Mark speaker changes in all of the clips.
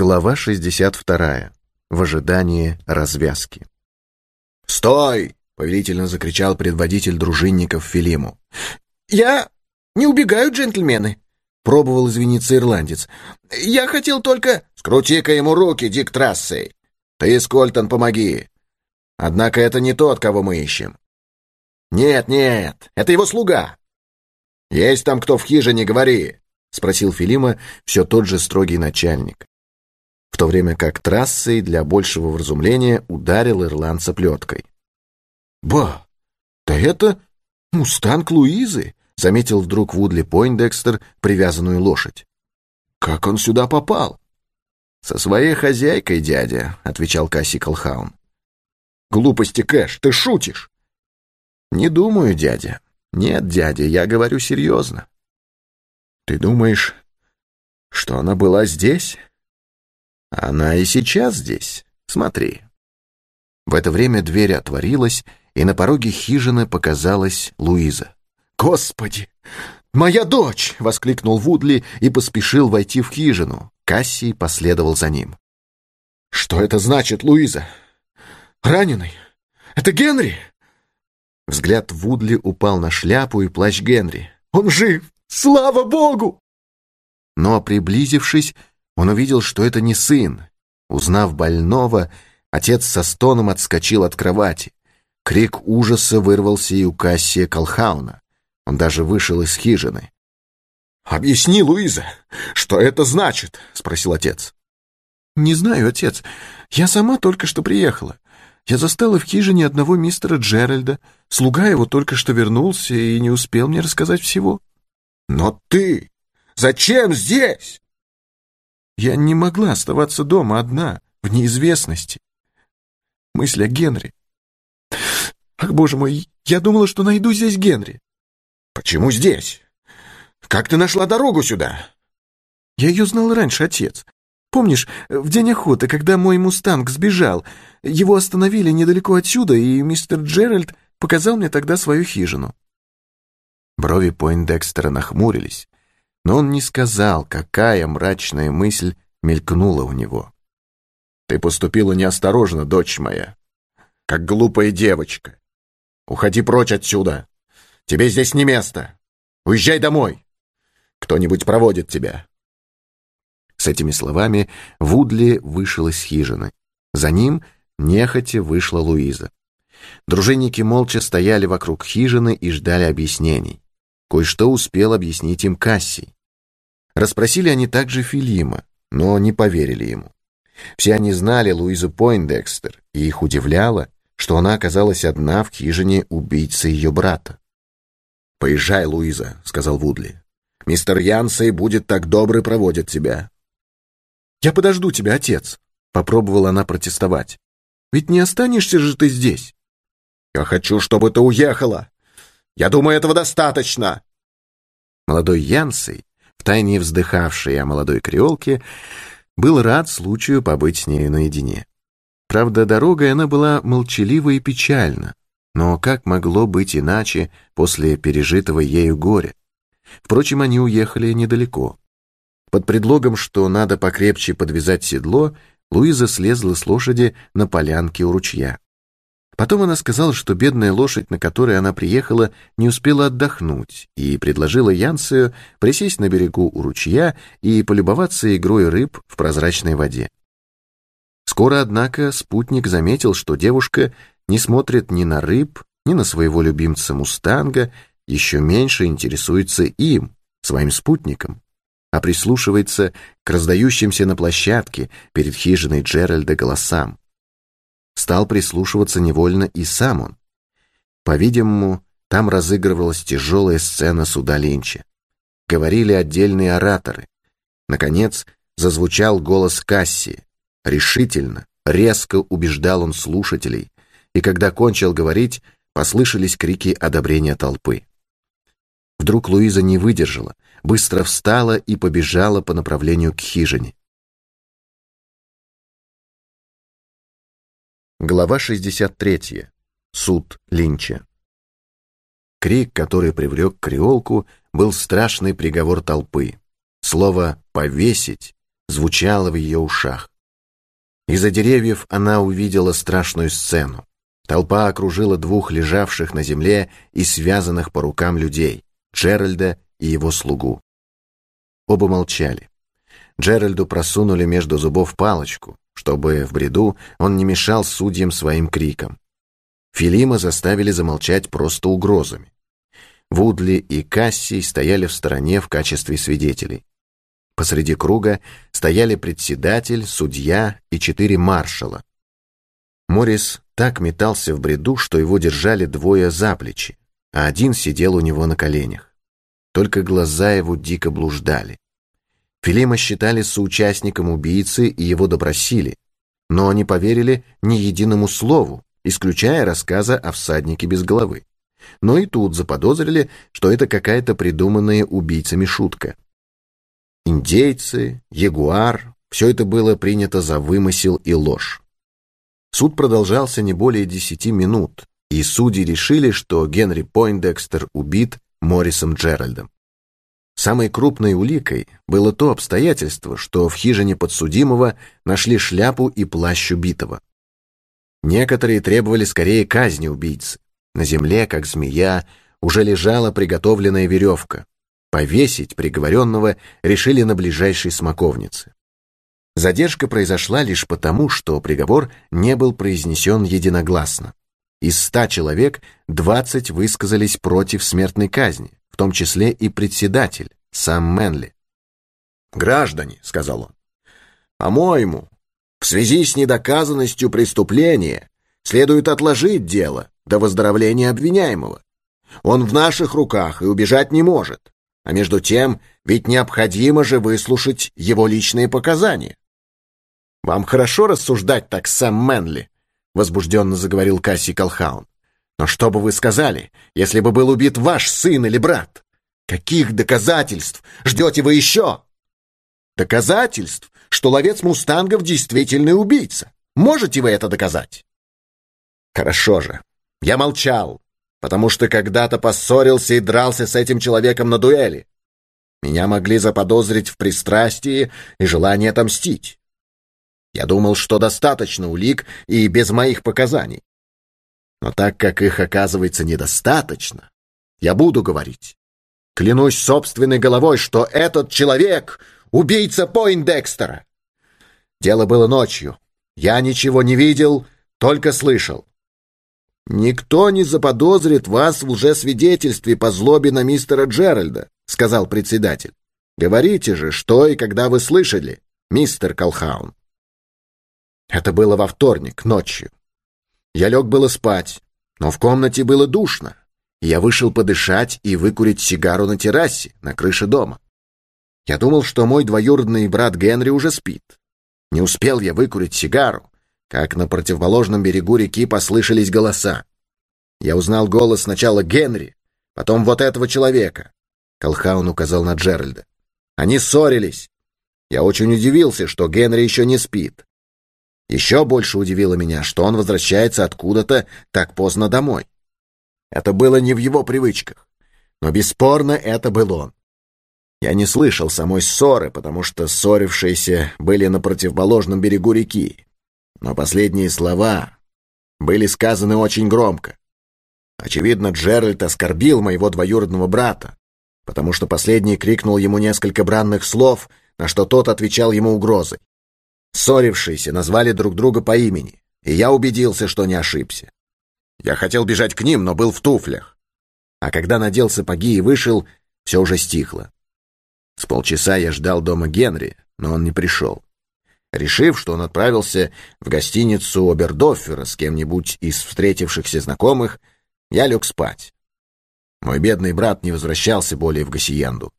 Speaker 1: Глава 62. В ожидании развязки.
Speaker 2: «Стой!» — повелительно закричал предводитель дружинников Филиму.
Speaker 3: «Я не убегаю, джентльмены!» — пробовал извиниться ирландец. «Я хотел только...»
Speaker 2: «Скрути-ка ему руки, Дик Трассей! Ты, Скольтон, помоги! Однако это не тот, кого мы ищем. Нет, нет, это его слуга. Есть там кто в хижине, говори!» — спросил Филима все тот же строгий начальник в то время как трассой для большего вразумления ударил ирландца плеткой.
Speaker 3: «Ба, да это мустанг Луизы!» — заметил вдруг Вудли Пойндекстер привязанную лошадь. «Как он сюда попал?»
Speaker 2: «Со своей хозяйкой, дядя», — отвечал Касси Колхаун.
Speaker 3: «Глупости, Кэш, ты шутишь?»
Speaker 2: «Не думаю, дядя. Нет, дядя, я говорю серьезно».
Speaker 3: «Ты думаешь, что она была здесь?»
Speaker 2: Она и сейчас здесь. Смотри.
Speaker 1: В это время дверь отворилась, и на пороге хижины показалась Луиза.
Speaker 3: «Господи! Моя дочь!» — воскликнул Вудли и поспешил войти в хижину.
Speaker 1: Кассий последовал за ним.
Speaker 3: «Что это значит, Луиза? Раненый? Это Генри?»
Speaker 1: Взгляд Вудли упал на шляпу и плащ Генри.
Speaker 3: «Он жив! Слава Богу!»
Speaker 1: Но, приблизившись, он увидел, что это не сын. Узнав больного, отец со стоном отскочил от кровати. Крик ужаса вырвался и у Кассия Колхауна. Он даже вышел из хижины.
Speaker 3: «Объясни, Луиза, что это значит?» — спросил отец.
Speaker 4: «Не знаю, отец. Я сама только что приехала. Я застала в хижине одного мистера Джеральда. Слуга его только что вернулся и не успел мне рассказать всего».
Speaker 3: «Но ты зачем здесь?»
Speaker 4: Я не могла оставаться дома одна, в неизвестности. Мысль о Генри. Ах, боже мой, я думала, что найду здесь Генри.
Speaker 3: Почему здесь? Как ты нашла дорогу сюда?
Speaker 4: Я ее знал раньше, отец. Помнишь, в день охоты, когда мой мустанг сбежал, его остановили недалеко отсюда, и мистер Джеральд показал мне тогда свою хижину.
Speaker 1: Брови Пойндекстера нахмурились но он не сказал, какая мрачная мысль мелькнула у него.
Speaker 2: «Ты поступила неосторожно, дочь моя, как глупая девочка. Уходи прочь отсюда. Тебе здесь не место. Уезжай домой. Кто-нибудь проводит тебя».
Speaker 1: С этими словами Вудли вышел из хижины. За ним нехотя вышла Луиза. Дружинники молча стояли вокруг хижины и ждали объяснений. Кое-что успел объяснить им Кассий. Расспросили они также Филима, но не поверили ему. Все они знали Луизу Пойндекстер, и их удивляло, что она оказалась одна в хижине убийцы ее брата.
Speaker 2: «Поезжай, Луиза», — сказал Вудли. «Мистер Янсей будет так добрый проводит тебя».
Speaker 4: «Я подожду тебя, отец», — попробовала она протестовать. «Ведь не останешься же ты здесь».
Speaker 2: «Я хочу, чтобы ты уехала. Я думаю, этого достаточно!»
Speaker 1: Молодой Янсей, втайне вздыхавший о молодой креолке, был рад случаю побыть с нею наедине. Правда, дорогой она была молчалива и печальна, но как могло быть иначе после пережитого ею горя? Впрочем, они уехали недалеко. Под предлогом, что надо покрепче подвязать седло, Луиза слезла с лошади на полянке у ручья. Потом она сказала, что бедная лошадь, на которой она приехала, не успела отдохнуть, и предложила Янсию присесть на берегу у ручья и полюбоваться игрой рыб в прозрачной воде. Скоро, однако, спутник заметил, что девушка не смотрит ни на рыб, ни на своего любимца Мустанга, еще меньше интересуется им, своим спутником, а прислушивается к раздающимся на площадке перед хижиной Джеральда голосам стал прислушиваться невольно и сам он. По-видимому, там разыгрывалась тяжелая сцена суда Линча. Говорили отдельные ораторы. Наконец, зазвучал голос Касси. Решительно, резко убеждал он слушателей, и когда кончил говорить, послышались крики одобрения толпы. Вдруг Луиза не выдержала, быстро встала и побежала по направлению к хижине. Глава 63. Суд Линча. Крик, который привлек креолку, был страшный приговор толпы. Слово «повесить» звучало в ее ушах. Из-за деревьев она увидела страшную сцену. Толпа окружила двух лежавших на земле и связанных по рукам людей, Джеральда и его слугу. Оба молчали. Джеральду просунули между зубов палочку, чтобы в бреду он не мешал судьям своим криком. Филима заставили замолчать просто угрозами. Вудли и Кассий стояли в стороне в качестве свидетелей. Посреди круга стояли председатель, судья и четыре маршала. Морис так метался в бреду, что его держали двое за плечи, а один сидел у него на коленях. Только глаза его дико блуждали. Филима считали соучастником убийцы и его допросили, но они поверили ни единому слову, исключая рассказа о всаднике без головы. Но и тут заподозрили, что это какая-то придуманная убийцами шутка. Индейцы, ягуар — все это было принято за вымысел и ложь. Суд продолжался не более десяти минут, и судьи решили, что Генри Пойндекстер убит Моррисом Джеральдом. Самой крупной уликой было то обстоятельство, что в хижине подсудимого нашли шляпу и плащ убитого. Некоторые требовали скорее казни убийцы. На земле, как змея, уже лежала приготовленная веревка. Повесить приговоренного решили на ближайшей смоковнице. Задержка произошла лишь потому, что приговор не был произнесен единогласно. Из ста человек двадцать высказались против смертной казни, том числе и председатель, сам Мэнли.
Speaker 2: «Граждане», — сказал он, — «по-моему, в связи с недоказанностью преступления следует отложить дело до выздоровления обвиняемого. Он в наших руках и убежать не может. А между тем, ведь необходимо же выслушать его личные показания. «Вам хорошо рассуждать так, Сэм Мэнли», — возбужденно заговорил Касси Колхаун. «Но что бы вы сказали, если бы был убит ваш сын или брат? Каких доказательств ждете вы еще?» «Доказательств, что ловец мустангов действительный убийца. Можете вы это доказать?» «Хорошо же. Я молчал, потому что когда-то поссорился и дрался с этим человеком на дуэли. Меня могли заподозрить в пристрастии и желании отомстить. Я думал, что достаточно улик и без моих показаний. Но так как их оказывается недостаточно, я буду говорить. Клянусь собственной головой, что этот человек — убийца Пойндекстера. Дело было ночью. Я ничего не видел, только слышал. «Никто не заподозрит вас в лжесвидетельстве по злобе на мистера Джеральда», — сказал председатель. «Говорите же, что и когда вы слышали, мистер Колхаун». Это было во вторник, ночью. Я лег было спать, но в комнате было душно. Я вышел подышать и выкурить сигару на террасе, на крыше дома. Я думал, что мой двоюродный брат Генри уже спит. Не успел я выкурить сигару, как на противоположном берегу реки послышались голоса. Я узнал голос сначала Генри, потом вот этого человека. Колхаун указал на Джеральда. Они ссорились. Я очень удивился, что Генри еще не спит. Еще больше удивило меня, что он возвращается откуда-то так поздно домой. Это было не в его привычках, но бесспорно это был он. Я не слышал самой ссоры, потому что ссорившиеся были на противоположном берегу реки. Но последние слова были сказаны очень громко. Очевидно, Джеральд оскорбил моего двоюродного брата, потому что последний крикнул ему несколько бранных слов, на что тот отвечал ему угрозой. Ссорившиеся назвали друг друга по имени, и я убедился, что не ошибся. Я хотел бежать к ним, но был в туфлях. А когда надел сапоги и вышел, все уже стихло. С полчаса я ждал дома Генри, но он не пришел. Решив, что он отправился в гостиницу Обердоффера с кем-нибудь из встретившихся знакомых, я лег спать. Мой бедный брат не возвращался более в Гассиенду.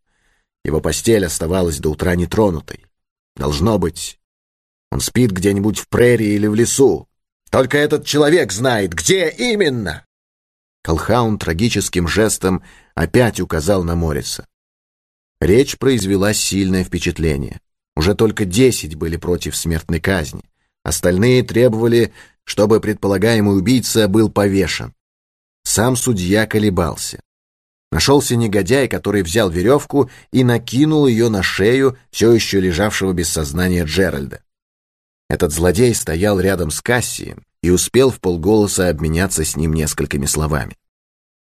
Speaker 2: Его постель оставалась до утра нетронутой. Должно быть, он спит где-нибудь в прерии или в лесу. Только этот человек знает, где именно!» Колхаун трагическим жестом опять указал на Морриса. Речь произвела сильное впечатление. Уже только десять были против смертной казни. Остальные требовали, чтобы предполагаемый убийца был повешен. Сам судья колебался.
Speaker 1: Нашелся негодяй, который взял веревку и накинул ее на шею все еще лежавшего без сознания Джеральда. Этот злодей стоял рядом с Кассием и успел в полголоса обменяться с ним несколькими словами.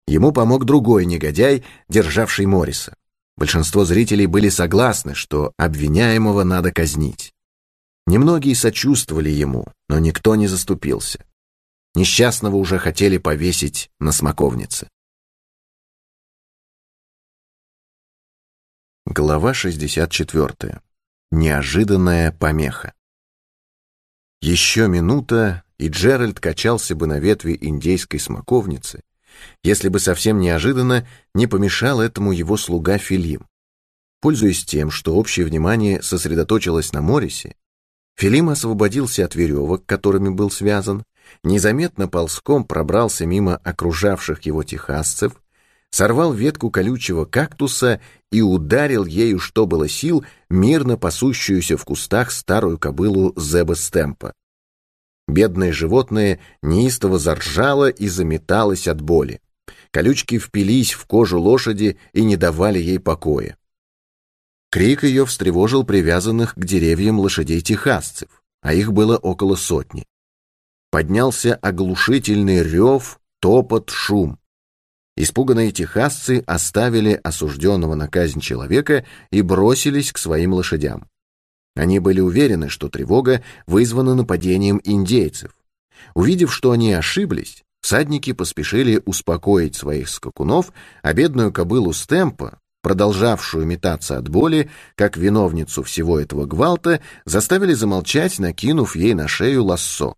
Speaker 1: Ему помог другой негодяй, державший Морриса. Большинство зрителей были согласны, что обвиняемого надо казнить. Немногие сочувствовали ему, но никто не заступился. Несчастного уже хотели повесить на смоковнице. Глава 64. Неожиданная помеха. Еще минута, и Джеральд качался бы на ветви индейской смоковницы, если бы совсем неожиданно не помешал этому его слуга Филим. Пользуясь тем, что общее внимание сосредоточилось на Морисе, Филим освободился от веревок, которыми был связан, незаметно ползком пробрался мимо окружавших его техасцев, сорвал ветку колючего кактуса и ударил ею, что было сил, мирно пасущуюся в кустах старую кобылу Зеба Стемпа. Бедное животное неистово заржало и заметалось от боли. Колючки впились в кожу лошади и не давали ей покоя. Крик ее встревожил привязанных к деревьям лошадей техасцев, а их было около сотни. Поднялся оглушительный рев, топот, шум. Испуганные техасцы оставили осужденного на казнь человека и бросились к своим лошадям. Они были уверены, что тревога вызвана нападением индейцев. Увидев, что они ошиблись, всадники поспешили успокоить своих скакунов, а бедную кобылу Стемпа, продолжавшую метаться от боли, как виновницу всего этого гвалта, заставили замолчать, накинув ей на шею лассо.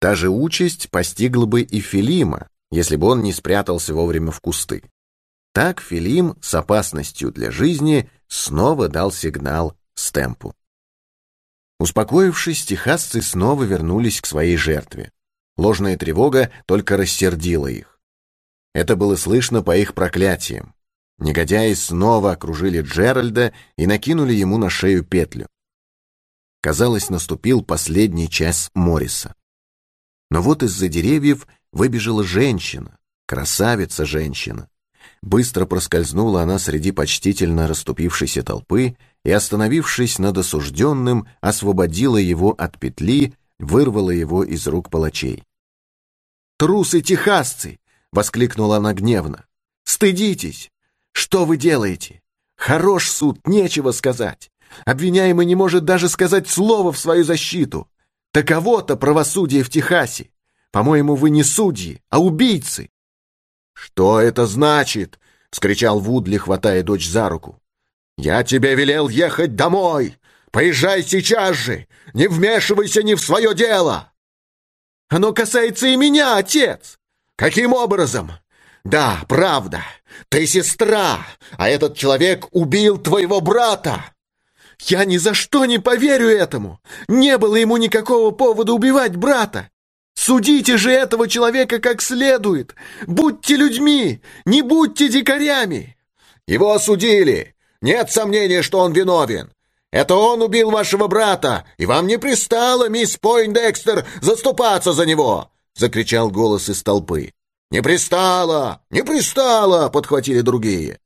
Speaker 1: Та же участь постигла бы и Филима, если бы он не спрятался вовремя в кусты. Так Филим с опасностью для жизни снова дал сигнал Стемпу. Успокоившись, техасцы снова вернулись к своей жертве. Ложная тревога только рассердила их. Это было слышно по их проклятиям. Негодяи снова окружили Джеральда и накинули ему на шею петлю. Казалось, наступил последний час Морриса. Но вот из-за деревьев выбежала женщина, красавица-женщина. Быстро проскользнула она среди почтительно расступившейся толпы и, остановившись над осужденным, освободила его от петли, вырвала его из рук палачей. «Трусы-техасцы!» — воскликнула она гневно. «Стыдитесь! Что вы делаете? Хорош суд, нечего сказать. Обвиняемый не может даже сказать слово в свою защиту. Таково-то правосудие в Техасе. По-моему, вы не судьи, а убийцы. «Что это значит?» — вскричал Вудли, хватая дочь за руку. «Я тебе велел ехать домой! Поезжай сейчас же! Не вмешивайся ни в свое дело!» «Оно касается и меня, отец!» «Каким образом?» «Да, правда, ты сестра, а этот человек убил твоего брата!» «Я ни за что не поверю этому! Не было ему никакого повода убивать брата! Судите же этого человека как следует! Будьте людьми, не будьте дикарями!» «Его осудили! Нет сомнения, что он виновен! Это он убил вашего брата, и вам не пристало, мисс Пойндекстер, заступаться за него!» — закричал голос из толпы. «Не пристало! Не пристало!» — подхватили другие.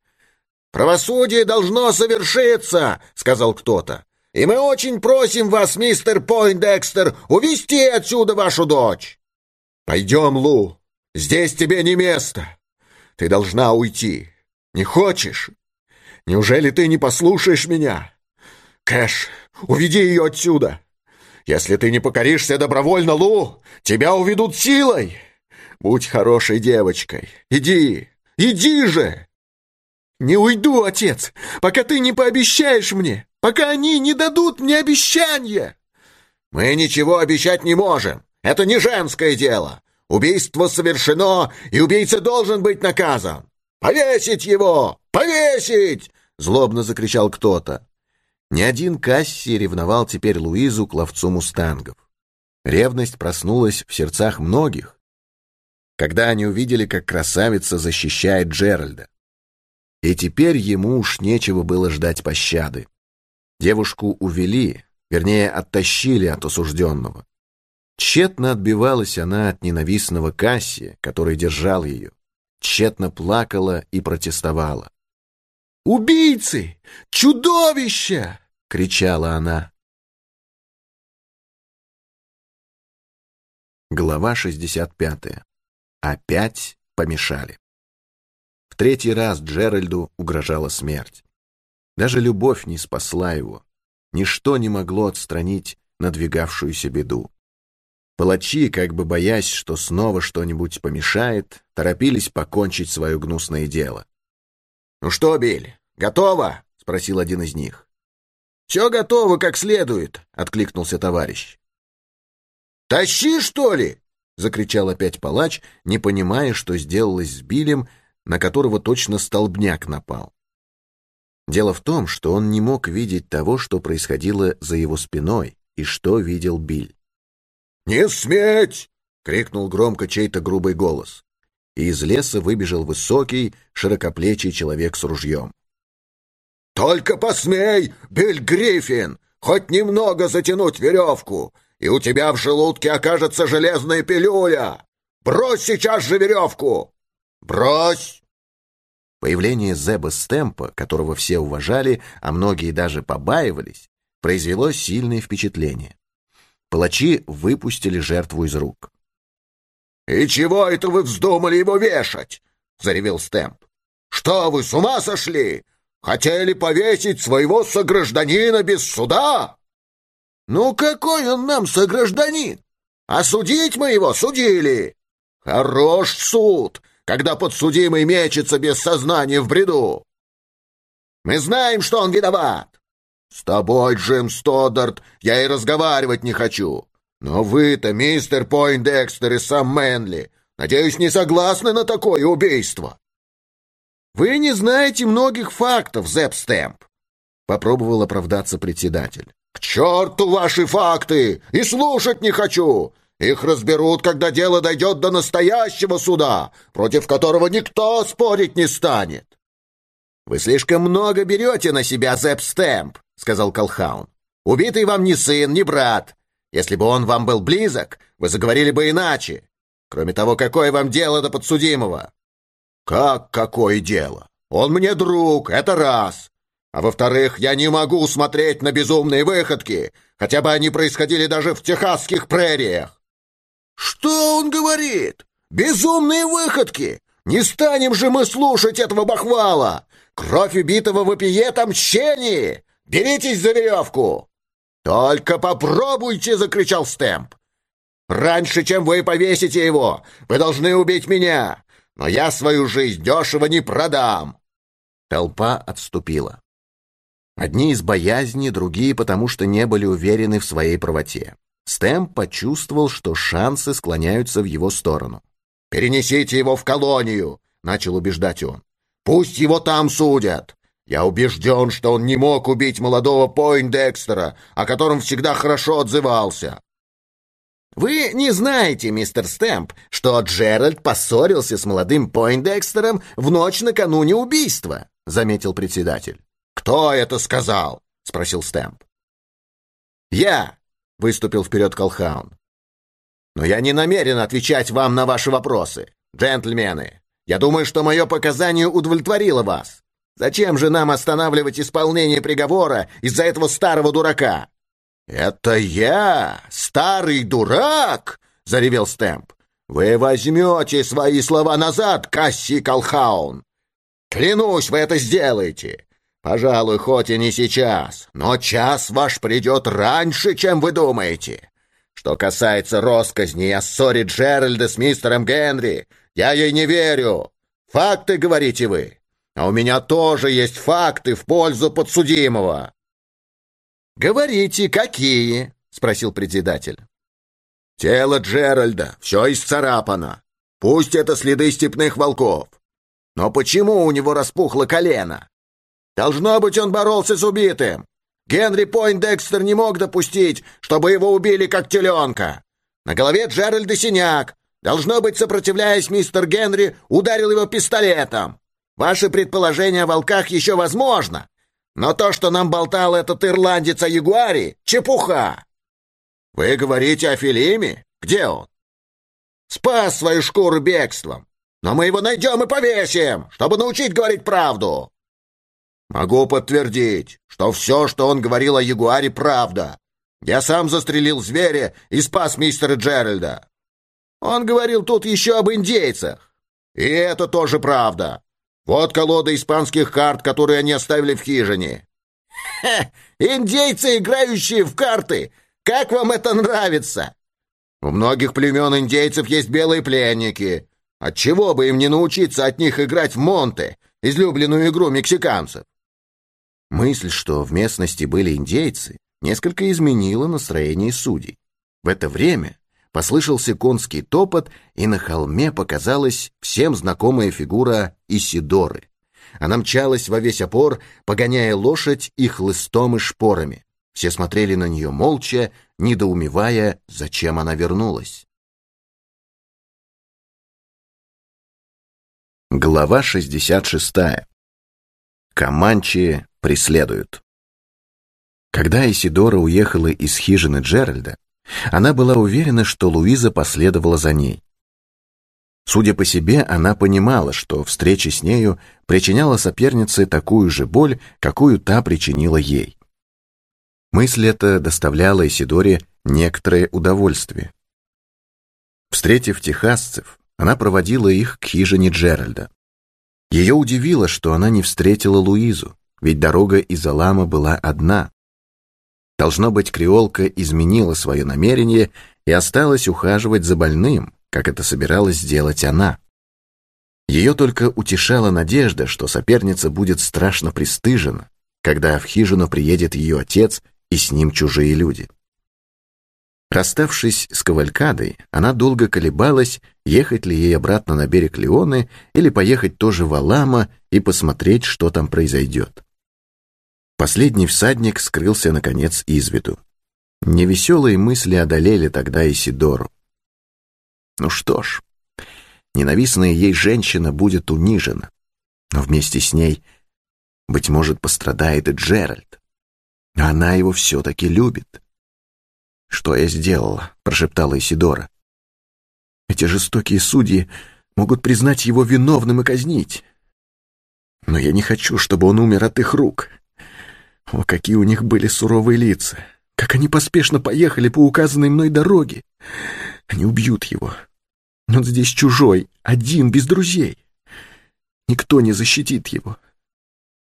Speaker 1: «Правосудие должно совершиться!» — сказал кто-то. И мы очень просим вас, мистер Пойндекстер, увести отсюда вашу дочь. Пойдем, Лу, здесь тебе не место. Ты должна уйти. Не хочешь? Неужели ты не послушаешь меня? Кэш, уведи ее отсюда. Если ты не покоришься добровольно, Лу, тебя уведут силой. Будь хорошей девочкой. Иди, иди же. Не уйду, отец, пока ты не пообещаешь мне пока они не дадут мне обещания!» «Мы ничего обещать не можем. Это не женское дело. Убийство совершено, и убийца должен быть наказан. Повесить его! Повесить!» — злобно закричал кто-то. Ни один Касси ревновал теперь Луизу к ловцу мустангов. Ревность проснулась в сердцах многих, когда они увидели, как красавица защищает Джеральда. И теперь ему уж нечего было ждать пощады. Девушку увели, вернее, оттащили от осужденного. Тщетно отбивалась она от ненавистного Кассия, который держал ее. тщетно плакала и протестовала.
Speaker 3: «Убийцы! Чудовища!» — кричала она.
Speaker 1: Глава 65. Опять помешали. В третий раз Джеральду угрожала смерть. Даже любовь не спасла его. Ничто не могло отстранить надвигавшуюся беду. Палачи, как бы боясь, что снова что-нибудь помешает, торопились покончить свое гнусное дело.
Speaker 2: «Ну что, Биль, готово?» — спросил один из них. «Все готово как следует», — откликнулся товарищ. «Тащи, что ли?» — закричал опять палач, не понимая, что сделалось с Билем, на которого точно столбняк напал. Дело в том, что он не мог видеть того, что происходило за его спиной, и что видел Биль. «Не сметь!» — крикнул громко чей-то грубый голос.
Speaker 1: И из леса выбежал высокий, широкоплечий человек с ружьем.
Speaker 2: «Только посмей, Биль Гриффин, хоть немного затянуть веревку, и у тебя в желудке окажется железная пилюля! Брось сейчас же веревку! Брось!»
Speaker 1: Появление Зеба Стемпа, которого все уважали, а многие даже побаивались, произвело сильное впечатление. Палачи выпустили жертву из рук.
Speaker 2: «И чего это вы вздумали его вешать?» — заревел Стемп. «Что вы, с ума сошли? Хотели повесить своего согражданина без суда?» «Ну какой он нам согражданин? Осудить мы его судили. Хорош суд, когда подсудимый мечется без сознания в бреду. Мы знаем, что он виноват. С тобой, Джим Стоддарт, я и разговаривать не хочу. Но вы-то, мистер Пойндекстер и сам Мэнли, надеюсь, не согласны на такое убийство. Вы не знаете многих фактов, Зепп Стэмп. Попробовал оправдаться председатель. К черту ваши факты! И слушать не хочу! Их разберут, когда дело дойдет до настоящего суда, против которого никто спорить не станет. «Вы слишком много берете на себя, Зепп Стэмп», — сказал Колхаун. «Убитый вам не сын, не брат. Если бы он вам был близок, вы заговорили бы иначе. Кроме того, какое вам дело до подсудимого?» «Как какое дело? Он мне друг, это раз. А во-вторых, я не могу смотреть на безумные выходки, хотя бы они происходили даже в техасских прериях. «Что он говорит? Безумные выходки! Не станем же мы слушать этого бахвала! Кровь убитого вопиет о мщении! Беритесь за веревку!» «Только попробуйте!» — закричал Стэмп. «Раньше, чем вы повесите его, вы должны убить меня, но я свою жизнь дешево не продам!»
Speaker 1: Толпа отступила. Одни из боязни, другие потому, что не были уверены в своей правоте. Стэм почувствовал, что шансы склоняются в его сторону.
Speaker 2: «Перенесите его в колонию!» — начал убеждать он. «Пусть его там судят! Я убежден, что он не мог убить молодого Пойндекстера, о котором всегда хорошо отзывался!»
Speaker 5: «Вы не знаете, мистер Стэмп, что Джеральд поссорился с молодым Пойндекстером в ночь накануне убийства», — заметил председатель.
Speaker 2: «Кто это сказал?» — спросил Стэмп.
Speaker 5: «Я», — выступил вперед Колхаун. «Но я не намерен отвечать вам на ваши вопросы, джентльмены. Я думаю, что мое показание удовлетворило вас. Зачем же нам останавливать исполнение приговора из-за этого старого дурака?»
Speaker 2: «Это я, старый дурак!» — заревел Стэмп. «Вы возьмете свои слова назад, Касси Колхаун! Клянусь, вы это сделаете! Пожалуй, хоть и не сейчас, но час ваш придет раньше, чем вы думаете. Что касается росказни о ссоре Джеральда с мистером Генри, я ей не верю. Факты, говорите вы. А у меня тоже есть факты в пользу подсудимого.
Speaker 5: «Говорите, какие?» — спросил председатель.
Speaker 2: «Тело Джеральда, все исцарапано. Пусть это следы степных волков. Но почему у него распухло колено? Должно быть, он боролся с убитым. Генри Пойндекстер не мог допустить, чтобы его убили как теленка. На голове Джеральда синяк. Должно быть, сопротивляясь, мистер Генри ударил его пистолетом. Ваше предположение о волках еще возможно. Но то, что нам болтал этот ирландец о ягуаре, чепуха. Вы говорите о Филиме? Где он? Спас свою шкуру бегством. но мы его найдем и повесим, чтобы научить говорить правду. Могу подтвердить, что все, что он говорил о Ягуаре, правда. Я сам застрелил зверя и спас мистера Джеральда. Он говорил тут еще об индейцах. И это тоже правда. Вот колода испанских карт, которые они оставили в хижине. Ха! Индейцы, играющие в карты! Как вам это нравится? У многих племен индейцев есть белые пленники. Отчего бы им не научиться от них играть в монте, излюбленную игру мексиканцев?
Speaker 1: Мысль, что в местности были индейцы, несколько изменила настроение судей. В это время послышался конский топот, и на холме показалась всем знакомая фигура Исидоры. Она мчалась во весь опор, погоняя лошадь и хлыстом и шпорами. Все смотрели на нее молча, недоумевая, зачем она вернулась. Глава 66. Команчи преследуют. Когда Исидора уехала из хижины Джеральда, она была уверена, что Луиза последовала за ней. Судя по себе, она понимала, что встреча с нею причиняла сопернице такую же боль, какую та причинила ей. Мысль эта доставляла Исидоре некоторое удовольствие. Встретив техасцев, она проводила их к хижине Джеральда. Ее удивило, что она не встретила Луизу, ведь дорога из Алама была одна. Должно быть, креолка изменила свое намерение и осталась ухаживать за больным, как это собиралась сделать она. Ее только утешала надежда, что соперница будет страшно пристыжена, когда в хижину приедет ее отец и с ним чужие люди. Расставшись с Кавалькадой, она долго колебалась, ехать ли ей обратно на берег Леоны или поехать тоже в Алама и посмотреть, что там произойдет. Последний всадник скрылся, наконец, из виду. Невеселые мысли одолели тогда Исидору. Ну что ж, ненавистная ей женщина будет унижена, но вместе с ней, быть может, пострадает и Джеральд. Она его все-таки любит. «Что я сделала?» — прошептала Исидора. «Эти жестокие судьи могут признать его виновным и казнить. Но я не хочу, чтобы он умер от их рук. О, какие у них были суровые лица! Как они поспешно поехали по указанной мной дороге! Они убьют его. Он здесь чужой, один, без друзей. Никто не защитит его.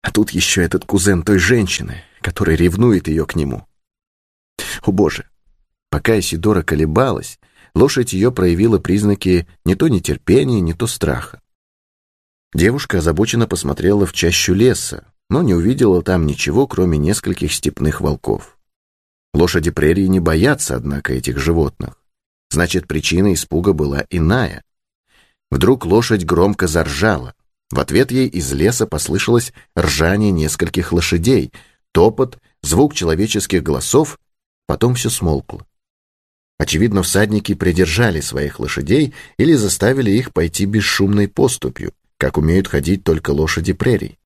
Speaker 1: А тут еще этот кузен той женщины, который ревнует ее к нему. О боже! Пока Исидора колебалась, лошадь ее проявила признаки не то нетерпения, не то страха. Девушка озабоченно посмотрела в чащу леса, но не увидела там ничего, кроме нескольких степных волков. Лошади прерии не боятся, однако, этих животных. Значит, причина испуга была иная. Вдруг лошадь громко заржала. В ответ ей из леса послышалось ржание нескольких лошадей, топот, звук человеческих голосов, потом все смолкло. Очевидно, всадники придержали своих лошадей или заставили их пойти бесшумной поступью, как умеют ходить только лошади прерий.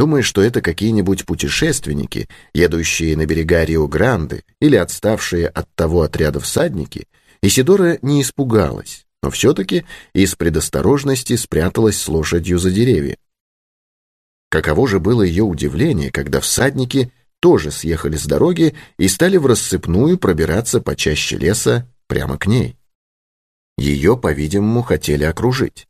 Speaker 1: Думая, что это какие-нибудь путешественники, едущие на берега Рио-Гранде или отставшие от того отряда всадники, Исидора не испугалась, но все-таки из предосторожности спряталась с лошадью за деревья. Каково же было ее удивление, когда всадники тоже съехали с дороги и стали в рассыпную пробираться по чаще леса прямо к ней. Ее, по-видимому, хотели окружить.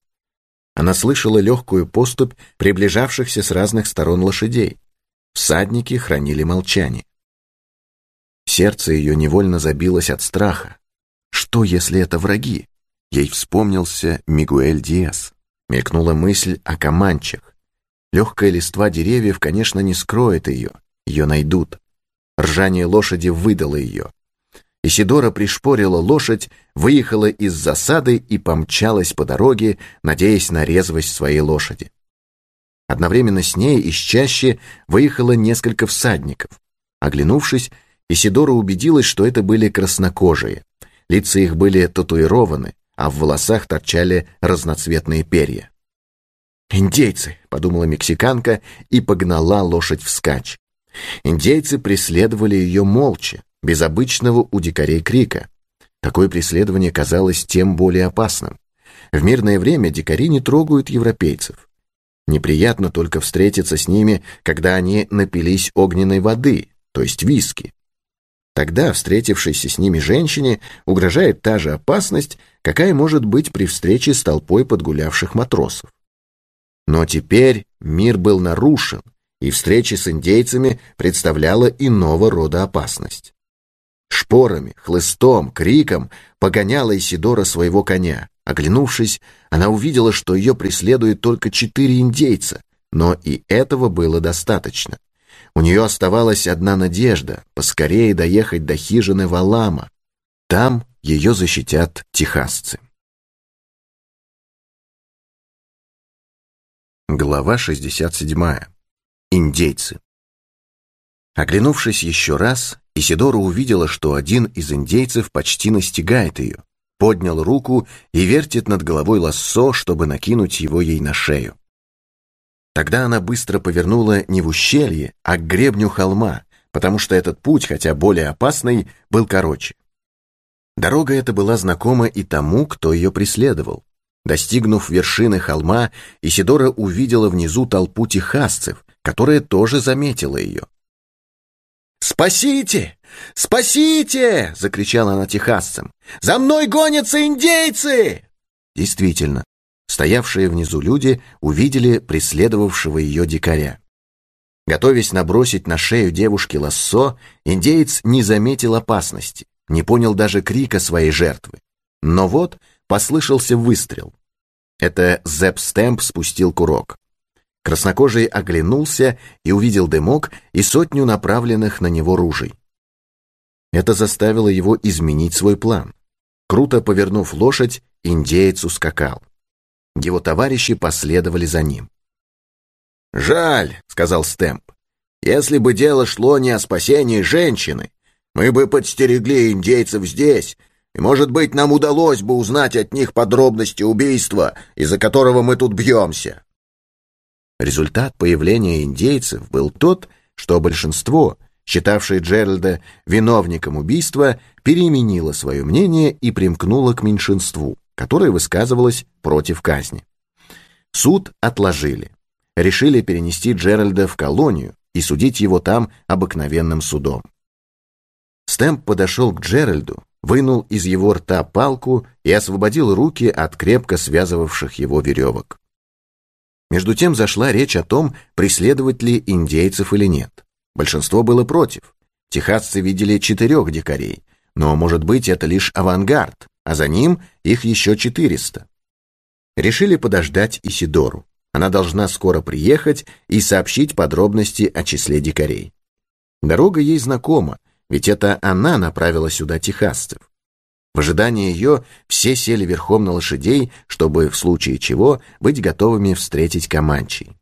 Speaker 1: Она слышала легкую поступь приближавшихся с разных сторон лошадей. Всадники хранили молчание. Сердце ее невольно забилось от страха. Что, если это враги? Ей вспомнился Мигуэль Диас. Мелькнула мысль о команчах. Легкая листва деревьев, конечно, не скроет ее. Ее найдут. Ржание лошади выдало ее. Исидора пришпорила лошадь, выехала из засады и помчалась по дороге, надеясь на резвость своей лошади. Одновременно с ней из чаще выехало несколько всадников. Оглянувшись, Исидора убедилась, что это были краснокожие. Лица их были татуированы, а в волосах торчали разноцветные перья. «Индейцы!» — подумала мексиканка и погнала лошадь вскачь. Индейцы преследовали ее молча, без обычного у дикарей крика. Такое преследование казалось тем более опасным. В мирное время дикари не трогают европейцев. Неприятно только встретиться с ними, когда они напились огненной воды, то есть виски. Тогда встретившейся с ними женщине угрожает та же опасность, какая может быть при встрече с толпой подгулявших матросов. Но теперь мир был нарушен, и встреча с индейцами представляла иного рода опасность. Шпорами, хлыстом, криком погоняла Исидора своего коня. Оглянувшись, она увидела, что ее преследуют только четыре индейца, но и этого было достаточно. У нее оставалась одна надежда — поскорее доехать до хижины Валама. Там ее защитят техасцы. Глава 67. Индейцы. Оглянувшись еще раз, Исидора увидела, что один из индейцев почти настигает ее, поднял руку и вертит над головой лассо, чтобы накинуть его ей на шею. Тогда она быстро повернула не в ущелье, а к гребню холма, потому что этот путь, хотя более опасный, был короче. Дорога эта была знакома и тому, кто ее преследовал. Достигнув вершины холма, Исидора увидела внизу толпу техасцев, которая тоже заметила ее.
Speaker 5: «Спасите! Спасите!» — закричала она техасцам. «За мной гонятся индейцы!»
Speaker 1: Действительно, стоявшие внизу люди увидели преследовавшего ее дикаря. Готовясь набросить на шею девушки лассо, индеец не заметил опасности, не понял даже крика своей жертвы. Но вот послышался выстрел. Это Зепп Стэмп спустил курок. Краснокожий оглянулся и увидел дымок и сотню направленных на него ружей. Это заставило его изменить свой план. Круто повернув лошадь, индеец ускакал. Его товарищи последовали за ним.
Speaker 5: «Жаль», — сказал Стэмп, — «если бы дело шло не о спасении женщины, мы бы подстерегли индейцев здесь, и, может быть, нам удалось бы узнать от них подробности убийства, из-за которого мы тут бьемся».
Speaker 1: Результат появления индейцев был тот, что большинство, считавшее Джеральда виновником убийства, переменило свое мнение и примкнуло к меньшинству, которое высказывалось против казни. Суд отложили. Решили перенести Джеральда в колонию и судить его там обыкновенным судом. Стэмп подошел к Джеральду, вынул из его рта палку и освободил руки от крепко связывавших его веревок. Между тем зашла речь о том, преследовать ли индейцев или нет. Большинство было против. Техасцы видели четырех дикарей, но, может быть, это лишь авангард, а за ним их еще четыреста. Решили подождать Исидору. Она должна скоро приехать и сообщить подробности о числе дикарей. Дорога ей знакома, ведь это она направила сюда техасцев. В ожидании ее все сели верхом на лошадей, чтобы, в случае чего, быть готовыми встретить Каманчей.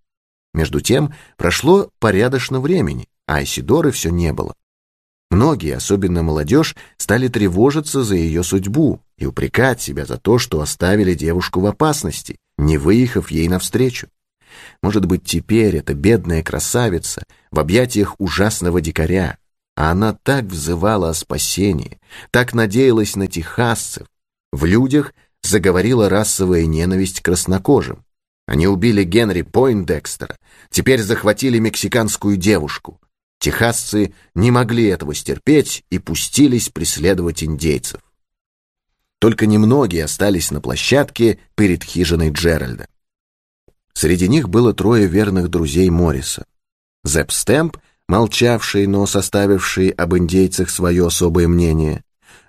Speaker 1: Между тем прошло порядочно времени, а Исидоры все не было. Многие, особенно молодежь, стали тревожиться за ее судьбу и упрекать себя за то, что оставили девушку в опасности, не выехав ей навстречу. Может быть, теперь эта бедная красавица в объятиях ужасного дикаря, а она так взывала о спасении, так надеялась на техасцев. В людях заговорила расовая ненависть к краснокожим. Они убили Генри Пойндекстера, теперь захватили мексиканскую девушку. Техасцы не могли этого стерпеть и пустились преследовать индейцев. Только немногие остались на площадке перед хижиной Джеральда. Среди них было трое верных друзей Морриса. Зепп Стэмп молчавший, но составивший об индейцах свое особое мнение,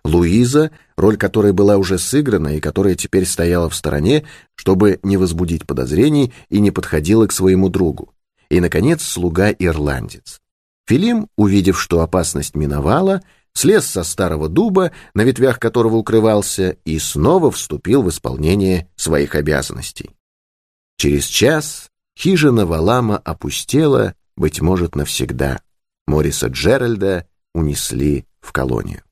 Speaker 1: Луиза, роль которой была уже сыграна и которая теперь стояла в стороне, чтобы не возбудить подозрений и не подходила к своему другу, и, наконец, слуга-ирландец. Филим, увидев, что опасность миновала, слез со старого дуба, на ветвях которого укрывался, и снова вступил в исполнение своих обязанностей. Через час хижина Валама опустела, быть может, навсегда. Мориса Джеральда унесли в колонию.